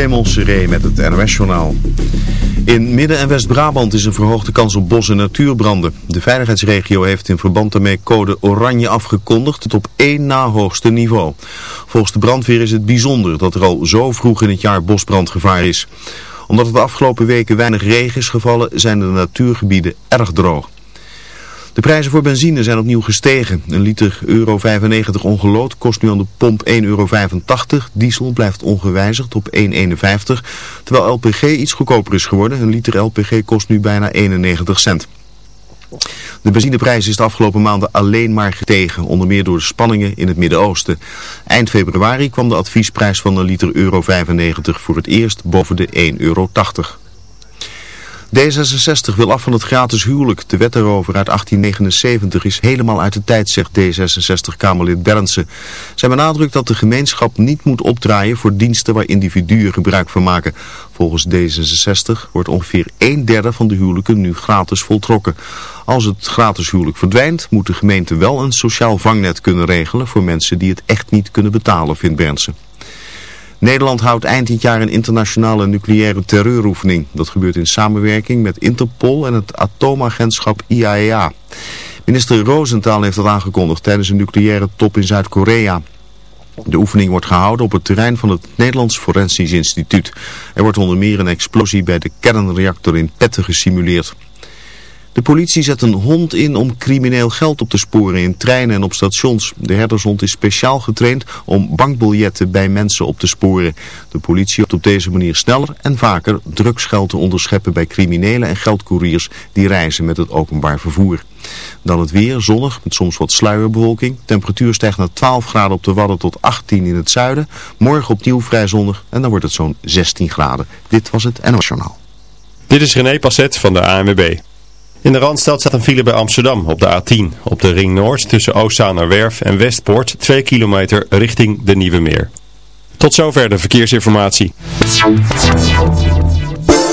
Raymond Seré met het NOS-journaal. In Midden- en West-Brabant is een verhoogde kans op bos- en natuurbranden. De veiligheidsregio heeft in verband daarmee code oranje afgekondigd, het op één na hoogste niveau. Volgens de brandweer is het bijzonder dat er al zo vroeg in het jaar bosbrandgevaar is. Omdat het de afgelopen weken weinig regen is gevallen, zijn de natuurgebieden erg droog. De prijzen voor benzine zijn opnieuw gestegen. Een liter euro 95 ongelood kost nu aan de pomp 1,85 euro. Diesel blijft ongewijzigd op 1,51. Terwijl LPG iets goedkoper is geworden. Een liter LPG kost nu bijna 91 cent. De benzineprijs is de afgelopen maanden alleen maar gestegen, onder meer door de spanningen in het Midden-Oosten. Eind februari kwam de adviesprijs van een liter euro 95 voor het eerst boven de 1,80 euro. D66 wil af van het gratis huwelijk. De wet daarover uit 1879 is helemaal uit de tijd, zegt D66-Kamerlid Bernsen. Zij benadrukt dat de gemeenschap niet moet opdraaien voor diensten waar individuen gebruik van maken. Volgens D66 wordt ongeveer een derde van de huwelijken nu gratis voltrokken. Als het gratis huwelijk verdwijnt, moet de gemeente wel een sociaal vangnet kunnen regelen voor mensen die het echt niet kunnen betalen, vindt Bernsen. Nederland houdt eind dit jaar een internationale nucleaire terreuroefening. Dat gebeurt in samenwerking met Interpol en het atoomagentschap IAEA. E Minister Rosenthal heeft dat aangekondigd tijdens een nucleaire top in Zuid-Korea. De oefening wordt gehouden op het terrein van het Nederlands Forensisch Instituut. Er wordt onder meer een explosie bij de kernreactor in Petten gesimuleerd. De politie zet een hond in om crimineel geld op te sporen in treinen en op stations. De herdershond is speciaal getraind om bankbiljetten bij mensen op te sporen. De politie op deze manier sneller en vaker drugsgeld te onderscheppen bij criminelen en geldcouriers die reizen met het openbaar vervoer. Dan het weer, zonnig, met soms wat sluierbewolking. Temperatuur stijgt naar 12 graden op de Wadden tot 18 in het zuiden. Morgen opnieuw vrij zonnig en dan wordt het zo'n 16 graden. Dit was het NOS Journaal. Dit is René Passet van de ANWB. In de Randstad staat een file bij Amsterdam op de A10. Op de Ring Noord tussen Oostzaanerwerf en Westpoort 2 kilometer richting de Nieuwe Meer. Tot zover de verkeersinformatie.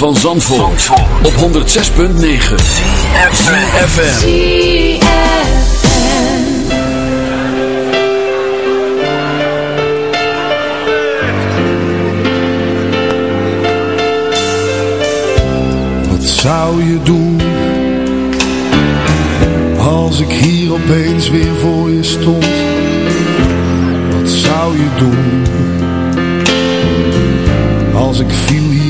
Van Zandvoort, op 106.9 FM. Wat zou je doen als ik hier opeens weer voor je stond? Wat zou je doen als ik viel hier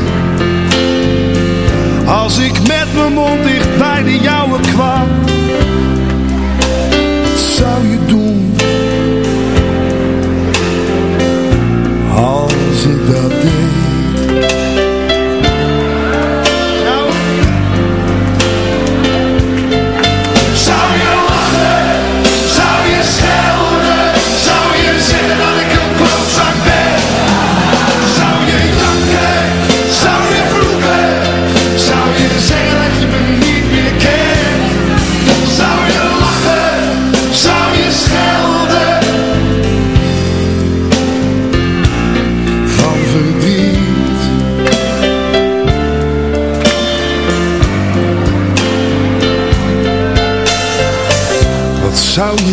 als ik met mijn mond dicht bij de jouwe kwam?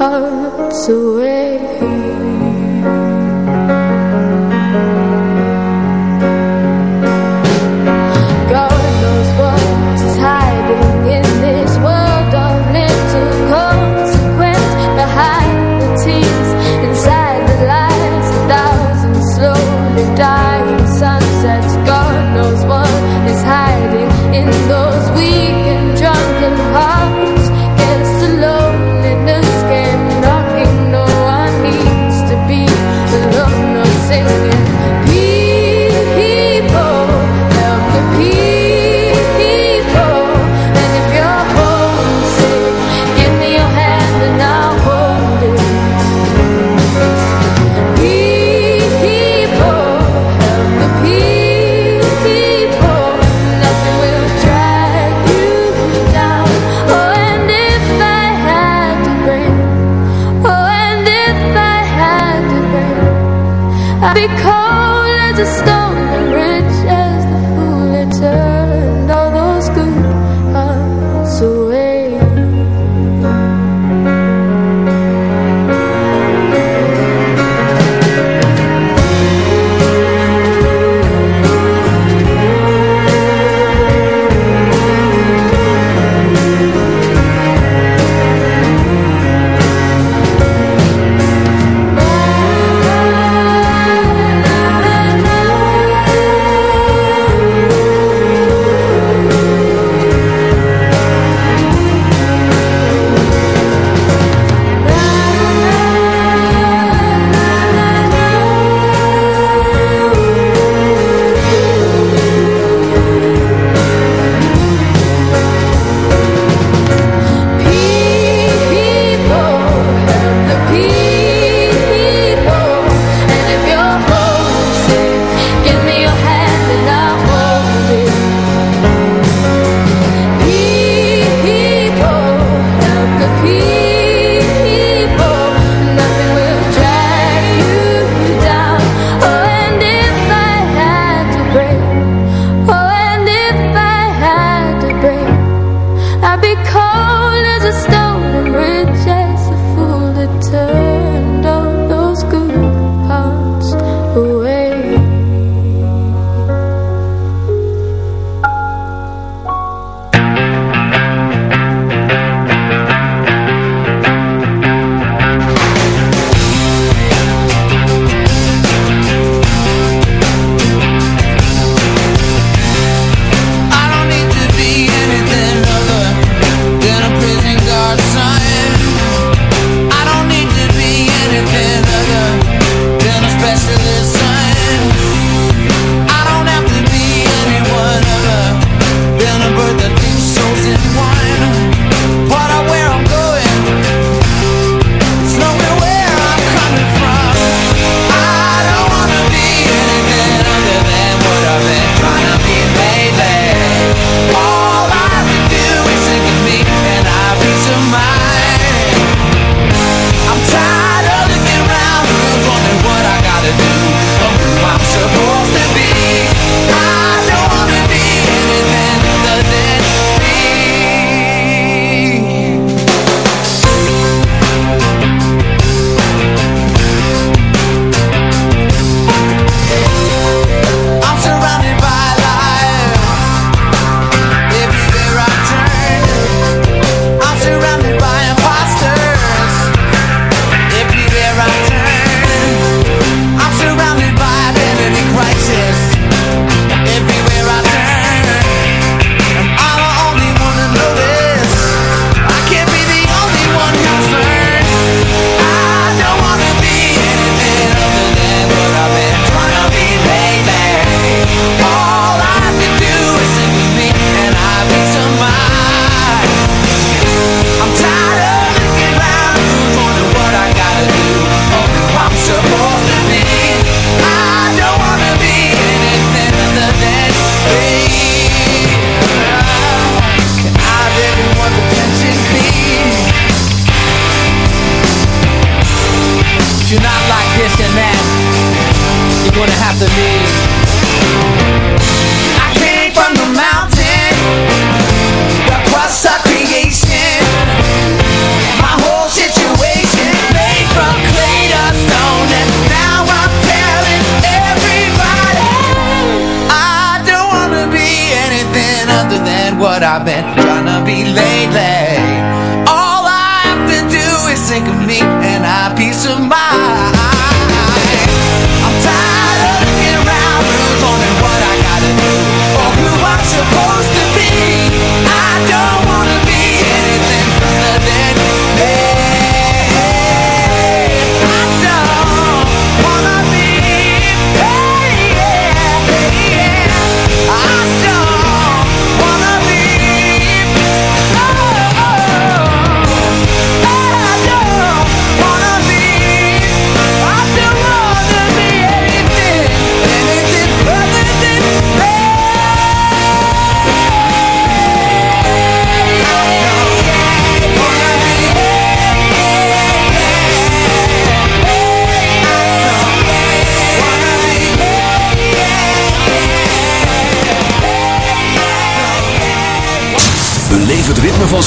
hearts away.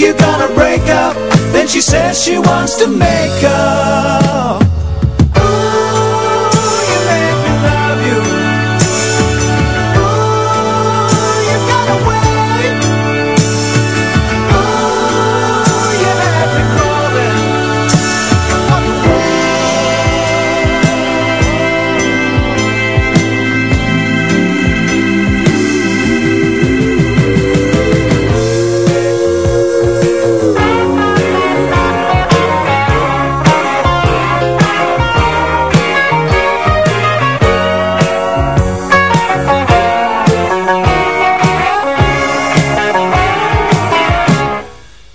you're gonna break up. Then she says she wants to make up.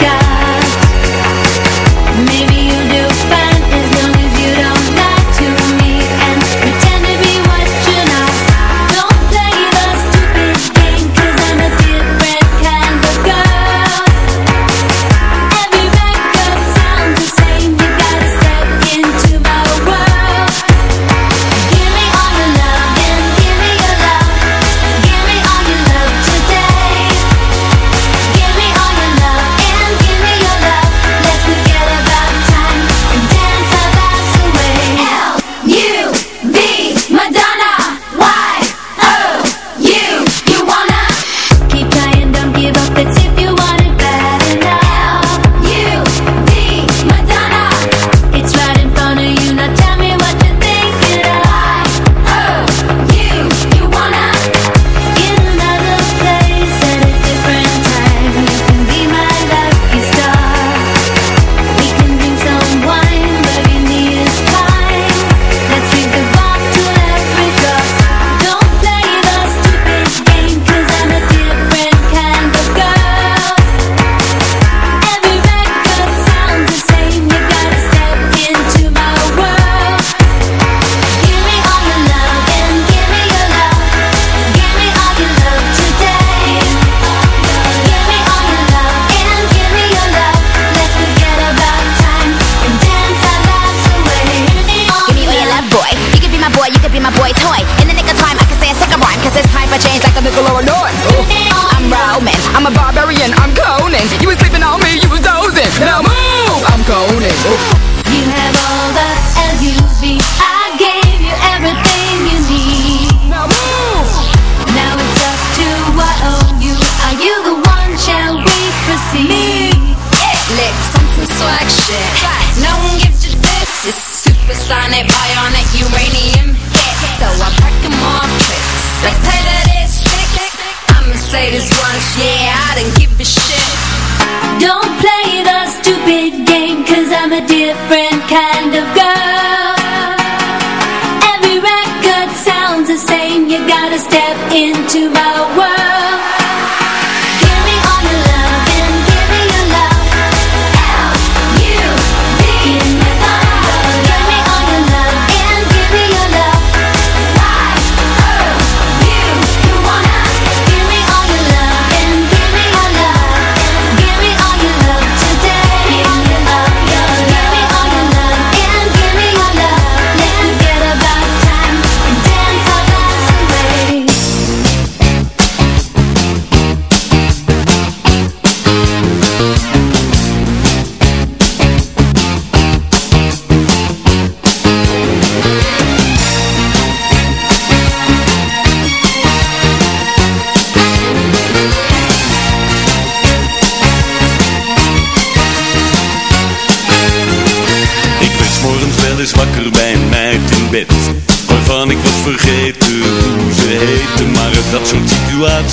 got. Maybe